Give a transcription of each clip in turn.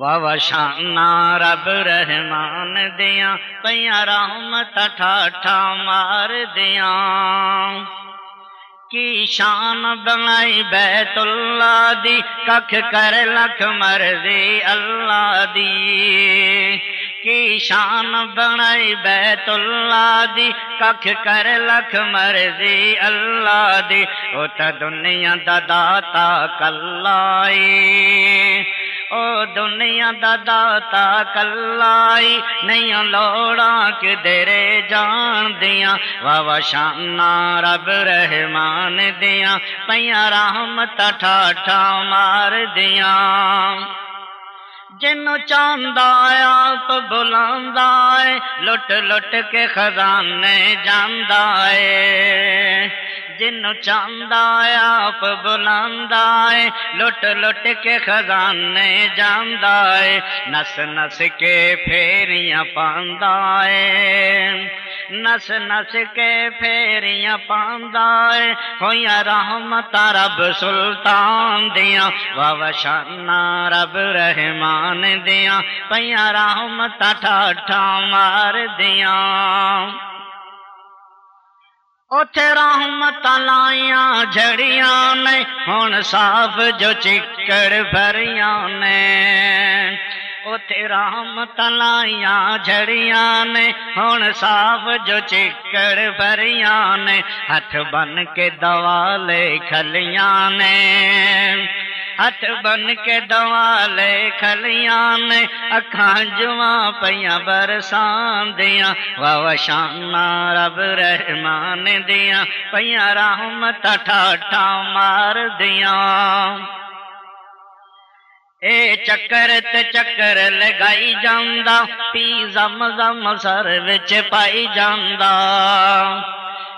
واہ شانہ رب رحمان دیاں پیاں رحمت ٹھاٹھا مار دیاں کی شان بنائی بیت اللہ دی ککھ کر لکھ مرضی اللہ دی کی شان بنائی بیت اللہ دی ککھ کر لکھ مرضی اللہ دی او تا دنیا دا داتا کلائی او دنیا دا داتا کلائی نہیں لوڑا کہ درے جان دیاں۔ واہ شانہ رب رحمان دیاں پیاں رحمت ٹھاٹھا مار دیاں۔ جنو چاندہ آپ بلاندا ہے لٹ لٹ کے خزانے جاندا ہے جنو چاندہ آپ بلاندا ہے۔ لٹ لٹ کے خزانے جاندا ہے۔ نس نس کے پھیریاں پاندا ہے۔ نس نس کے پھیریاں پاندا ہے۔ ہویا رحمت رب سلطان دیاں۔ واہ رب رحمان دیاں۔ پیاں رحمت ٹھاٹھا مار دیاں۔ اوتھے رحمت لائیاں جھڑیاں نے ہن صاف جو چکڑ بھریاں نے اوتھے رحمت لائیاں جھڑیاں نے ہن صاف جو چکڑ بھریاں نے ہتھ بن کے دوالے کھلیاں نے ہاتھ بن کے دوالے کھلیاں نے اکھاں جواں پیاں برسان دیاں واہ شانہ رب رحمان دیاں پیاں رحمت ٹھاٹھا مار دیاں اے چکر تے چکر لگائی جاندا پی زم زم سر وچ پائی جاندا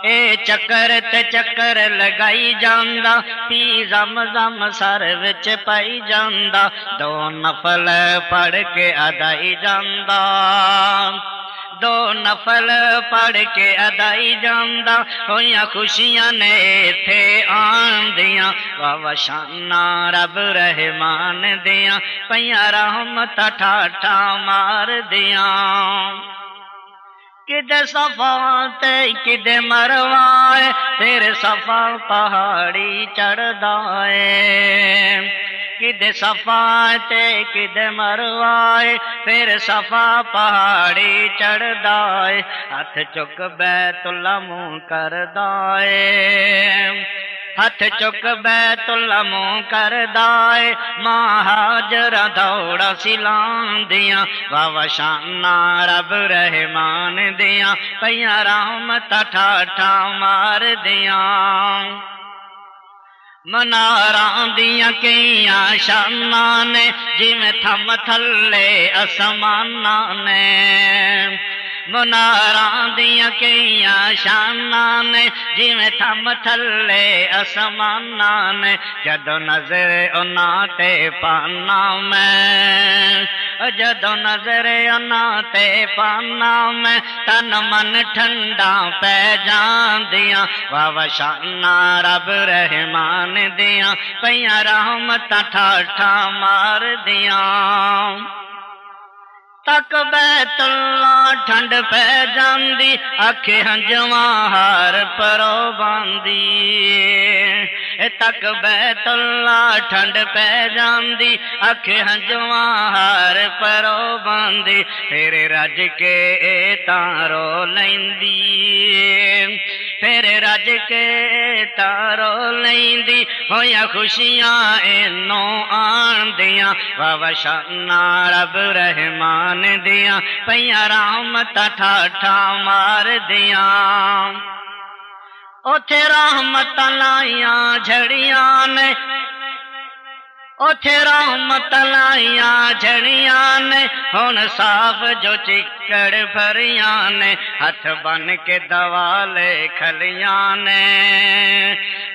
اے چکر تے چکر لگائی جاندا، پی زم زم سر وچ پائی جاندا، دو نفل پڑھ کے ادائی جاندا۔ دو نفل پڑھ کے ادائی جاندا، ہویاں خوشیاں نے تھے آن دیاں واہ شانہ رب رحمان دیاں پیاں رحمت ٹھاٹھا مار دیاں۔ کد صفا تے کدے مروائے تیرے صفا پہاڑی چڑھدا ہے کدے صفا تے مروائے پھر صفا پہاڑی چڑھدا ہے ہاتھ چک بیت اللہ منہ کر ہے ہاتھ چک بیت اللہ منہ کردا ہے ماں ہاجر دوڑا سلام دیاں واہ شانہ رب رحمان دیاں پیاں رحمت ٹھاٹھا مار دیاں مناراں دیاں کئیاں شاناں نے۔ جی جویں تھم تھلے اسماناں نے۔ مناراں دیاں کئیاں شاناں نے جویں تھم تھلے اسماناں نے جدو نظر انہاں تے پانا میں جدو نظر انہاں تے پانا میں تن من ٹھنڈا پہ جاندیاں واہ شانہ رب رحمان دیاں پیاں رحمت ٹھاٹھا مار دیاں تک بیت اللہ ٹھنڈ پہ جاندی اکھے ہنجواں ہار پرو باندی تک بیت اللہ ٹھنڈ پہ جاندی اکھے ہنجواں ہار پرو باندی تیرے رج کے تارو لیندی تیرے رج کے تارو لیندی ہویا خوشیاں اینو آن دیاں واہ رب رحمان دیاں پیاں رحمت ٹھاٹھا مار دیاں اوتھے رحمت لائیاں جھڑیاں نے اوتھے رحمت لائیاں جھڑیاں نے ہن صاف جو چکڑ بھریاں نے ہاتھ بن کے دوالے کھلیاں نے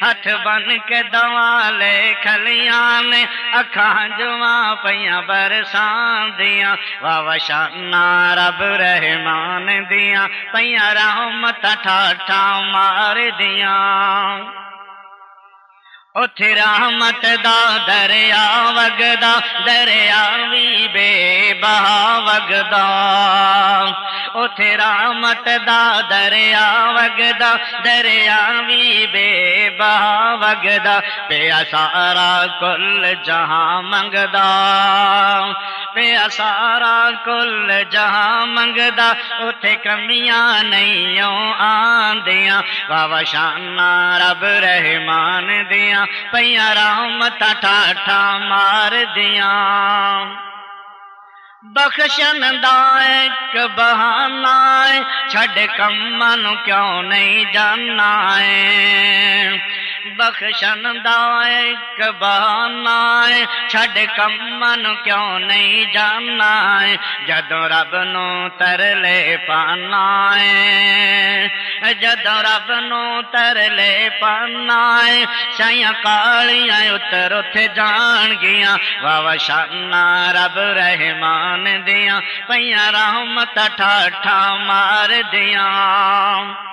ہاتھ بن کے دوالے کھلیاں نے اکھاں جواں پیاں برسان دیاں واہ شانہ رب رحمان دیاں پیاں رحمت ٹھاٹھا مار دیاں اٹھ رحمت دا دریا وگدا دریا وی بے بہا وگدا اٹھ رحمت دا دریا وگدا دریا وی بے بہا وگدا پیا سارا کل جہاں منگدا پیا سارا کل جہاں منگدا اٹھے کمیاں نہیں آندیاں بابا شانہ رب رحمان دیاں دیاں پیاں رحمت ٹھاٹھا مار دیاں بخشن دا ایک ہے چھڑ کمن کیوں نہیں جاننا ہے بخشن دائے کبانا چھڑ کمن کیوں نہیں جانا ہے جدو رب نو تر لے پانا ہے جدو رب نو تر لے پانا ہے سیاں کالیاں اتر اتے جان گیا واہ شانا رب رحمان دیاں پیاں رحمت ٹھا مار دیاں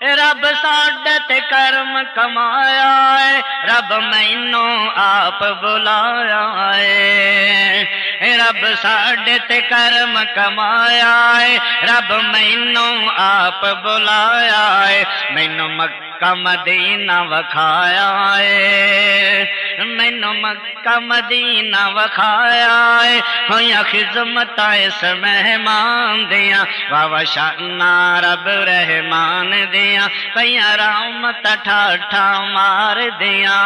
رب ساڈت کرم کمایا ہے، رب مینو آپ بلایا ہے۔ رب ساڈت کرم کمایا ہے، رب مینو آپ بلایا ہے۔ مینو مکہ مدینہ وکھایا ہے۔ مینو مکہ مدینہ وکھایا ہے۔ ہویا خزمت اس مہمان دیا واوا شان رب رحمان دیاں۔ پیاں ٹھا ٹھا مار دیا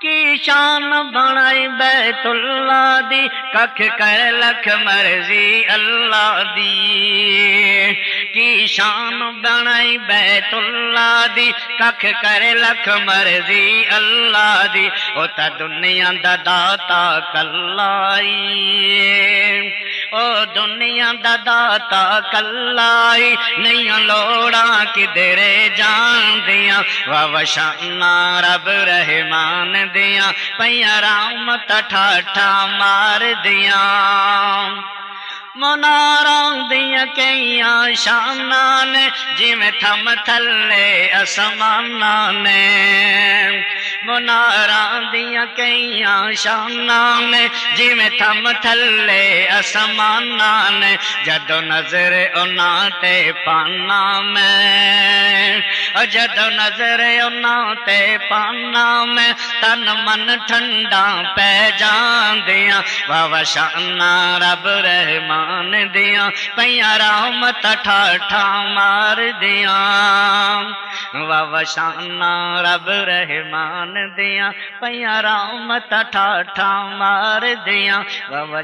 کی شان بنائی بیت اللہ دی، ککھ کر لکھ مرضی اللہ دی۔ کی شان بنائی بیت اللہ دی، ککھ کر لکھ مرضی اللہ دی۔ او تا دنیا دا داتا کلائی۔ دنیا دا داتا کلائی نہیں لوڑا کدھرے جان دیاں وشانا رب رحمان دیاں پیاں رامت ٹھاٹھا مار دیاں منارا دیا کئی شانا نے جی میں تھم تھلے اسمانا نے مناراں دیاں کئیاں شاناں نے میں تھم تھلے اسماناں نے نظر انہاں تے پانا میں جدو نظر انہاں تے پانا میں تن من ٹھنڈا پہ جاندیاں بابا شاناں رب رحمان دیاں رام رحمت ٹھاٹھا مار دیاں بابا شاناں رب رحمان دیاں پیاں رامت ٹھاٹھا مار دیاں بابا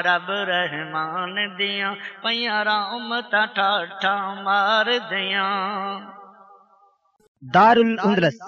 رب رحمان دیاں پیاں رامت ٹھاٹھا مار دیاں۔ دار الاندلس